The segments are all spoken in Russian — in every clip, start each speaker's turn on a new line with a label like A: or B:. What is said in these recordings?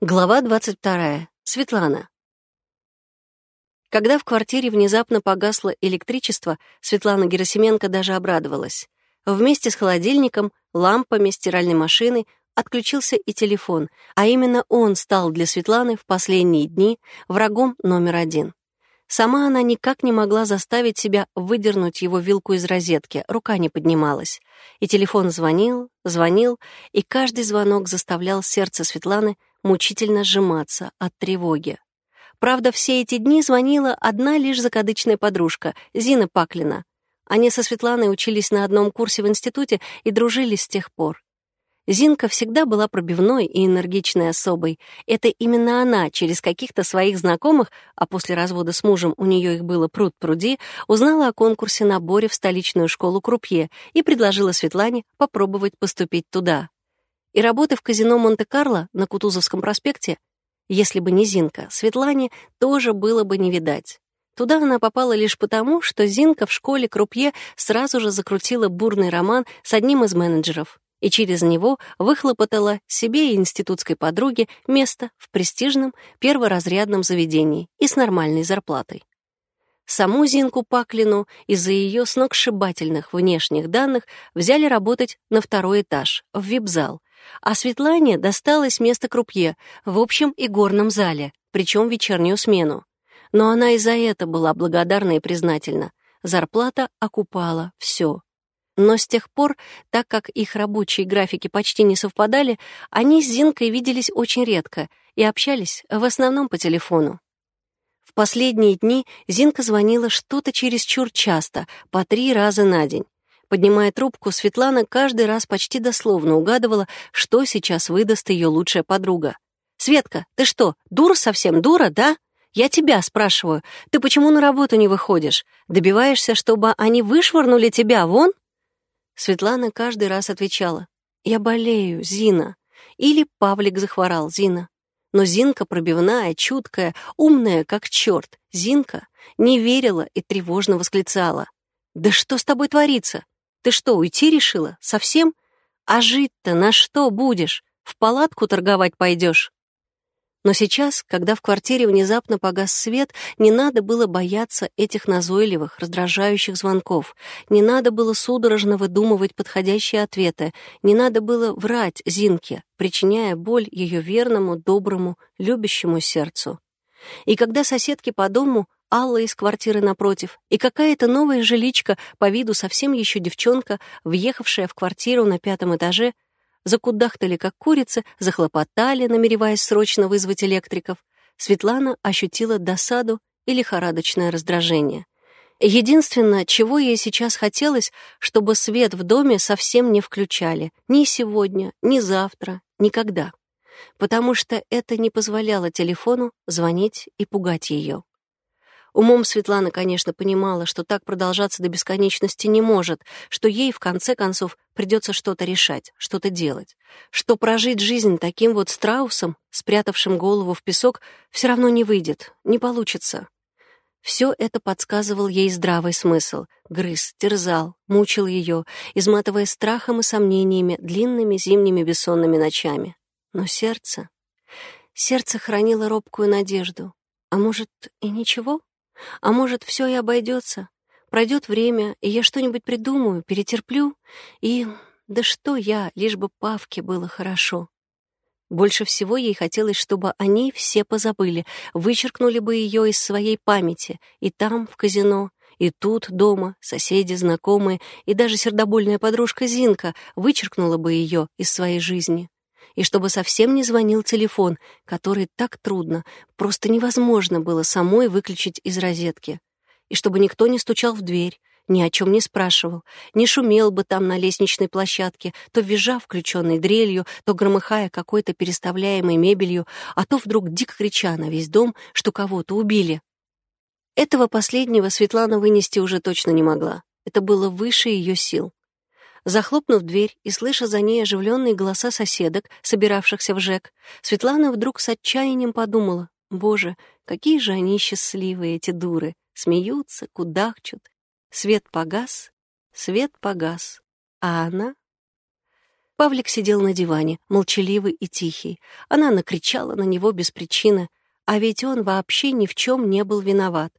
A: Глава 22. Светлана. Когда в квартире внезапно погасло электричество, Светлана Герасименко даже обрадовалась. Вместе с холодильником, лампами, стиральной машиной отключился и телефон, а именно он стал для Светланы в последние дни врагом номер один. Сама она никак не могла заставить себя выдернуть его вилку из розетки, рука не поднималась. И телефон звонил, звонил, и каждый звонок заставлял сердце Светланы мучительно сжиматься от тревоги. Правда, все эти дни звонила одна лишь закадычная подружка, Зина Паклина. Они со Светланой учились на одном курсе в институте и дружили с тех пор. Зинка всегда была пробивной и энергичной особой. Это именно она через каких-то своих знакомых, а после развода с мужем у нее их было пруд-пруди, узнала о конкурсе наборе в столичную школу Крупье и предложила Светлане попробовать поступить туда. И работы в казино Монте-Карло на Кутузовском проспекте, если бы не Зинка, Светлане тоже было бы не видать. Туда она попала лишь потому, что Зинка в школе Крупье сразу же закрутила бурный роман с одним из менеджеров и через него выхлопотала себе и институтской подруге место в престижном перворазрядном заведении и с нормальной зарплатой. Саму Зинку Паклину из-за ее сногсшибательных внешних данных взяли работать на второй этаж, в вип-зал, а Светлане досталось место крупье в общем и горном зале, причем вечернюю смену. Но она и за это была благодарна и признательна. Зарплата окупала все. Но с тех пор, так как их рабочие графики почти не совпадали, они с Зинкой виделись очень редко и общались в основном по телефону. В последние дни Зинка звонила что-то чересчур часто, по три раза на день. Поднимая трубку, Светлана каждый раз почти дословно угадывала, что сейчас выдаст ее лучшая подруга. «Светка, ты что, дура совсем, дура, да? Я тебя спрашиваю, ты почему на работу не выходишь? Добиваешься, чтобы они вышвырнули тебя вон?» Светлана каждый раз отвечала. «Я болею, Зина». Или Павлик захворал, Зина. Но Зинка пробивная, чуткая, умная, как черт, Зинка не верила и тревожно восклицала. «Да что с тобой творится? Ты что, уйти решила? Совсем? А жить-то на что будешь? В палатку торговать пойдешь?» Но сейчас, когда в квартире внезапно погас свет, не надо было бояться этих назойливых, раздражающих звонков, не надо было судорожно выдумывать подходящие ответы, не надо было врать Зинке, причиняя боль ее верному, доброму, любящему сердцу. И когда соседки по дому Алла из квартиры напротив, и какая-то новая жиличка, по виду совсем еще девчонка, въехавшая в квартиру на пятом этаже, закудахтали, как курицы, захлопотали, намереваясь срочно вызвать электриков. Светлана ощутила досаду и лихорадочное раздражение. Единственное, чего ей сейчас хотелось, чтобы свет в доме совсем не включали. Ни сегодня, ни завтра, никогда. Потому что это не позволяло телефону звонить и пугать ее. Умом Светлана, конечно, понимала, что так продолжаться до бесконечности не может, что ей, в конце концов, придется что-то решать, что-то делать, что прожить жизнь таким вот страусом, спрятавшим голову в песок, все равно не выйдет, не получится. Все это подсказывал ей здравый смысл, грыз, терзал, мучил ее, изматывая страхом и сомнениями длинными зимними бессонными ночами. Но сердце... Сердце хранило робкую надежду. А может, и ничего? А может, все и обойдется. Пройдет время, и я что-нибудь придумаю, перетерплю, и... Да что я, лишь бы Павке было хорошо. Больше всего ей хотелось, чтобы они все позабыли, вычеркнули бы ее из своей памяти, и там, в казино, и тут, дома, соседи, знакомые, и даже сердобольная подружка Зинка вычеркнула бы ее из своей жизни и чтобы совсем не звонил телефон, который так трудно, просто невозможно было самой выключить из розетки, и чтобы никто не стучал в дверь, ни о чем не спрашивал, не шумел бы там на лестничной площадке, то визжа включенной дрелью, то громыхая какой-то переставляемой мебелью, а то вдруг дико крича на весь дом, что кого-то убили. Этого последнего Светлана вынести уже точно не могла. Это было выше ее сил. Захлопнув дверь и слыша за ней оживленные голоса соседок, собиравшихся в ЖЭК, Светлана вдруг с отчаянием подумала, «Боже, какие же они счастливые, эти дуры! Смеются, кудахчут. Свет погас, свет погас, а она...» Павлик сидел на диване, молчаливый и тихий. Она накричала на него без причины, а ведь он вообще ни в чем не был виноват.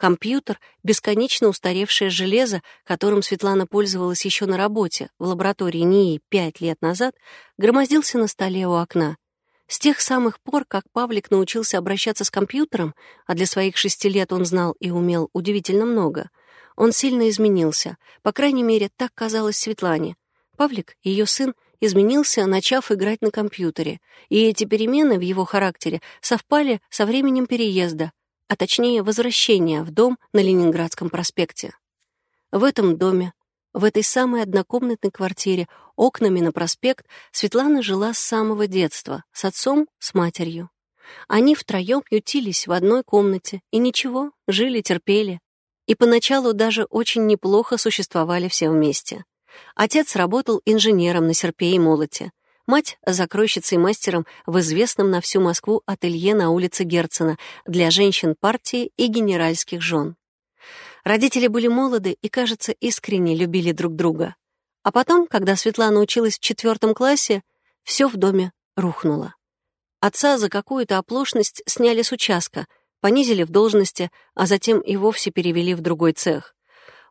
A: Компьютер — бесконечно устаревшее железо, которым Светлана пользовалась еще на работе, в лаборатории НИИ пять лет назад, громоздился на столе у окна. С тех самых пор, как Павлик научился обращаться с компьютером, а для своих шести лет он знал и умел удивительно много, он сильно изменился, по крайней мере, так казалось Светлане. Павлик, ее сын, изменился, начав играть на компьютере, и эти перемены в его характере совпали со временем переезда, а точнее возвращения в дом на Ленинградском проспекте. В этом доме, в этой самой однокомнатной квартире, окнами на проспект, Светлана жила с самого детства, с отцом, с матерью. Они втроем ютились в одной комнате, и ничего, жили, терпели. И поначалу даже очень неплохо существовали все вместе. Отец работал инженером на серпе и молоте. Мать — закройщицей-мастером в известном на всю Москву ателье на улице Герцена для женщин партии и генеральских жен. Родители были молоды и, кажется, искренне любили друг друга. А потом, когда Светлана училась в четвертом классе, все в доме рухнуло. Отца за какую-то оплошность сняли с участка, понизили в должности, а затем и вовсе перевели в другой цех.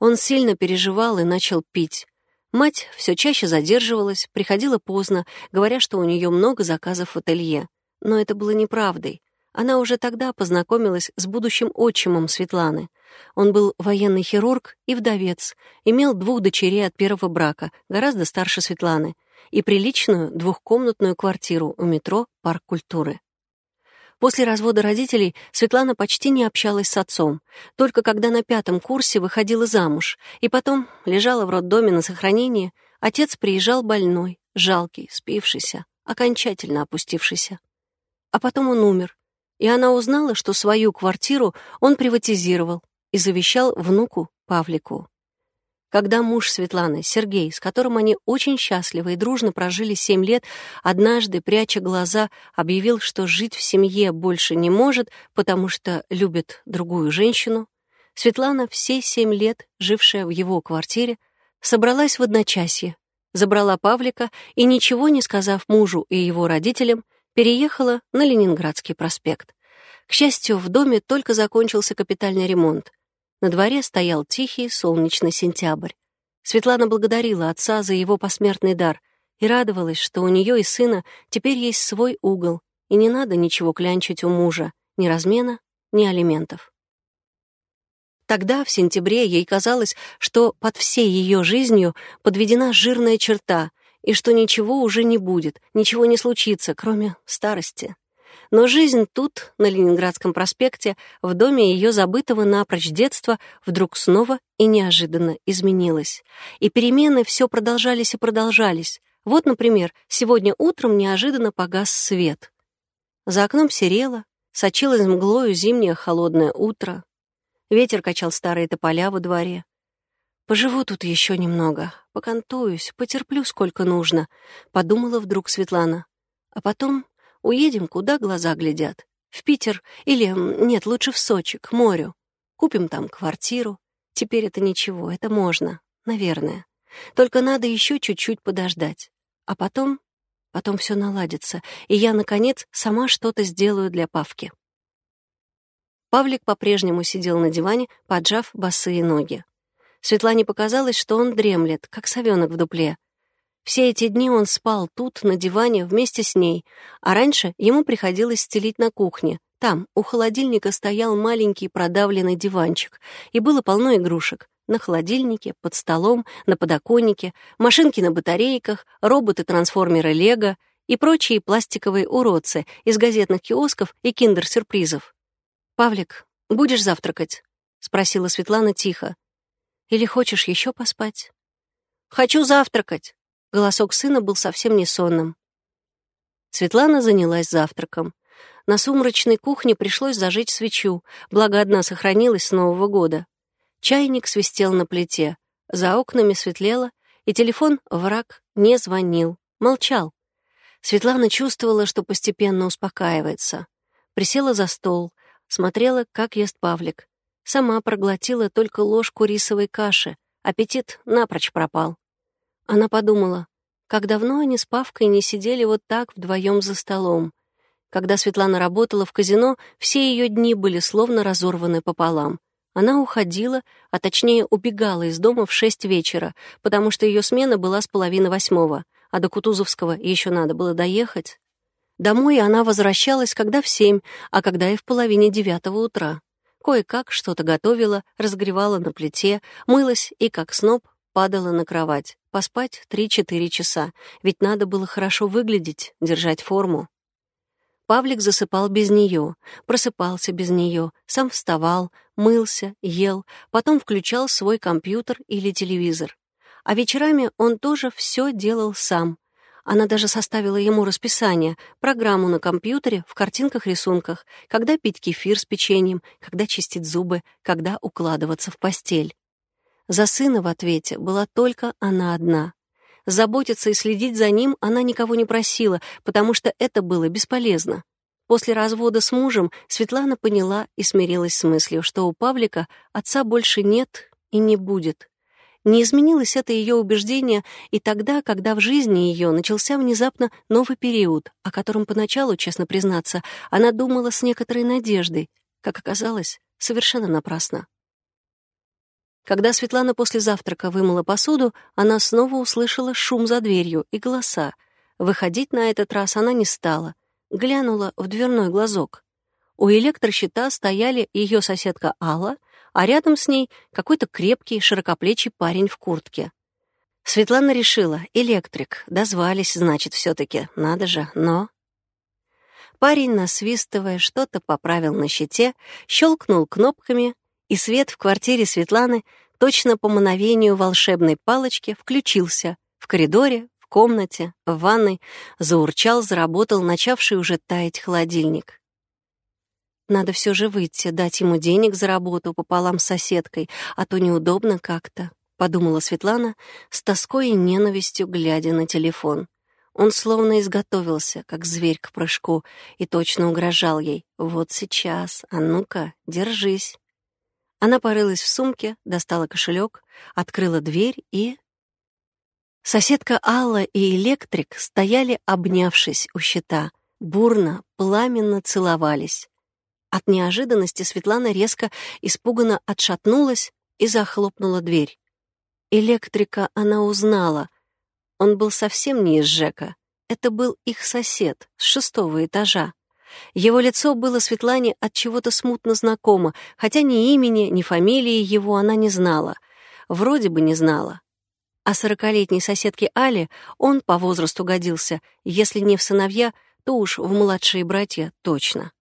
A: Он сильно переживал и начал пить. Мать все чаще задерживалась, приходила поздно, говоря, что у нее много заказов в ателье. Но это было неправдой. Она уже тогда познакомилась с будущим отчимом Светланы. Он был военный хирург и вдовец, имел двух дочерей от первого брака, гораздо старше Светланы, и приличную двухкомнатную квартиру у метро «Парк культуры». После развода родителей Светлана почти не общалась с отцом, только когда на пятом курсе выходила замуж, и потом лежала в роддоме на сохранении, отец приезжал больной, жалкий, спившийся, окончательно опустившийся. А потом он умер, и она узнала, что свою квартиру он приватизировал и завещал внуку Павлику. Когда муж Светланы, Сергей, с которым они очень счастливо и дружно прожили семь лет, однажды, пряча глаза, объявил, что жить в семье больше не может, потому что любит другую женщину, Светлана, все семь лет жившая в его квартире, собралась в одночасье, забрала Павлика и, ничего не сказав мужу и его родителям, переехала на Ленинградский проспект. К счастью, в доме только закончился капитальный ремонт. На дворе стоял тихий солнечный сентябрь. Светлана благодарила отца за его посмертный дар и радовалась, что у нее и сына теперь есть свой угол, и не надо ничего клянчить у мужа, ни размена, ни алиментов. Тогда, в сентябре, ей казалось, что под всей ее жизнью подведена жирная черта, и что ничего уже не будет, ничего не случится, кроме старости. Но жизнь тут, на Ленинградском проспекте, в доме ее забытого напрочь детства, вдруг снова и неожиданно изменилась. И перемены все продолжались и продолжались. Вот, например, сегодня утром неожиданно погас свет. За окном серело, сочилось мглою зимнее холодное утро. Ветер качал старые тополя во дворе. «Поживу тут еще немного, покантуюсь, потерплю сколько нужно», — подумала вдруг Светлана. А потом Уедем, куда глаза глядят. В Питер или, нет, лучше в Сочи, к морю. Купим там квартиру. Теперь это ничего, это можно, наверное. Только надо еще чуть-чуть подождать. А потом, потом все наладится, и я, наконец, сама что-то сделаю для Павки. Павлик по-прежнему сидел на диване, поджав босые ноги. Светлане показалось, что он дремлет, как совенок в дупле, все эти дни он спал тут, на диване, вместе с ней, а раньше ему приходилось стелить на кухне. Там, у холодильника, стоял маленький продавленный диванчик, и было полно игрушек. На холодильнике, под столом, на подоконнике, машинки на батарейках, роботы-трансформеры Лего и прочие пластиковые уродцы из газетных киосков и киндер-сюрпризов. «Павлик, будешь завтракать?» — спросила Светлана тихо. «Или хочешь еще поспать?» «Хочу завтракать!» Голосок сына был совсем не сонным. Светлана занялась завтраком. На сумрачной кухне пришлось зажечь свечу, благо одна сохранилась с Нового года. Чайник свистел на плите, за окнами светлело, и телефон враг не звонил, молчал. Светлана чувствовала, что постепенно успокаивается. Присела за стол, смотрела, как ест Павлик. Сама проглотила только ложку рисовой каши, аппетит напрочь пропал. Она подумала, Как давно они с Павкой не сидели вот так вдвоем за столом. Когда Светлана работала в казино, все ее дни были словно разорваны пополам. Она уходила, а точнее убегала из дома в шесть вечера, потому что ее смена была с половины восьмого, а до Кутузовского еще надо было доехать. Домой она возвращалась когда в семь, а когда и в половине девятого утра. Кое-как что-то готовила, разогревала на плите, мылась и, как сноб, падала на кровать. Поспать три-четыре часа, ведь надо было хорошо выглядеть, держать форму. Павлик засыпал без нее, просыпался без нее, сам вставал, мылся, ел, потом включал свой компьютер или телевизор. А вечерами он тоже все делал сам. Она даже составила ему расписание, программу на компьютере, в картинках-рисунках, когда пить кефир с печеньем, когда чистить зубы, когда укладываться в постель. За сына в ответе была только она одна. Заботиться и следить за ним она никого не просила, потому что это было бесполезно. После развода с мужем Светлана поняла и смирилась с мыслью, что у Павлика отца больше нет и не будет. Не изменилось это ее убеждение и тогда, когда в жизни ее начался внезапно новый период, о котором поначалу, честно признаться, она думала с некоторой надеждой, как оказалось, совершенно напрасно. Когда Светлана после завтрака вымыла посуду, она снова услышала шум за дверью и голоса. Выходить на этот раз она не стала. Глянула в дверной глазок. У электрощита стояли ее соседка Алла, а рядом с ней какой-то крепкий, широкоплечий парень в куртке. Светлана решила, электрик, дозвались, значит, все таки надо же, но... Парень, насвистывая, что-то поправил на щите, щелкнул кнопками, и свет в квартире Светланы точно по мановению волшебной палочки включился в коридоре, в комнате, в ванной, заурчал, заработал начавший уже таять холодильник. Надо все же выйти, дать ему денег за работу пополам с соседкой, а то неудобно как-то, — подумала Светлана, с тоской и ненавистью глядя на телефон. Он словно изготовился, как зверь к прыжку, и точно угрожал ей. «Вот сейчас, а ну-ка, держись». Она порылась в сумке, достала кошелек, открыла дверь и... Соседка Алла и электрик стояли, обнявшись у щита, бурно, пламенно целовались. От неожиданности Светлана резко, испуганно отшатнулась и захлопнула дверь. Электрика она узнала. Он был совсем не из Жека. Это был их сосед с шестого этажа. Его лицо было Светлане от чего-то смутно знакомо, хотя ни имени, ни фамилии его она не знала. Вроде бы не знала. А сорокалетней соседке Али он по возрасту годился, если не в сыновья, то уж в младшие братья точно.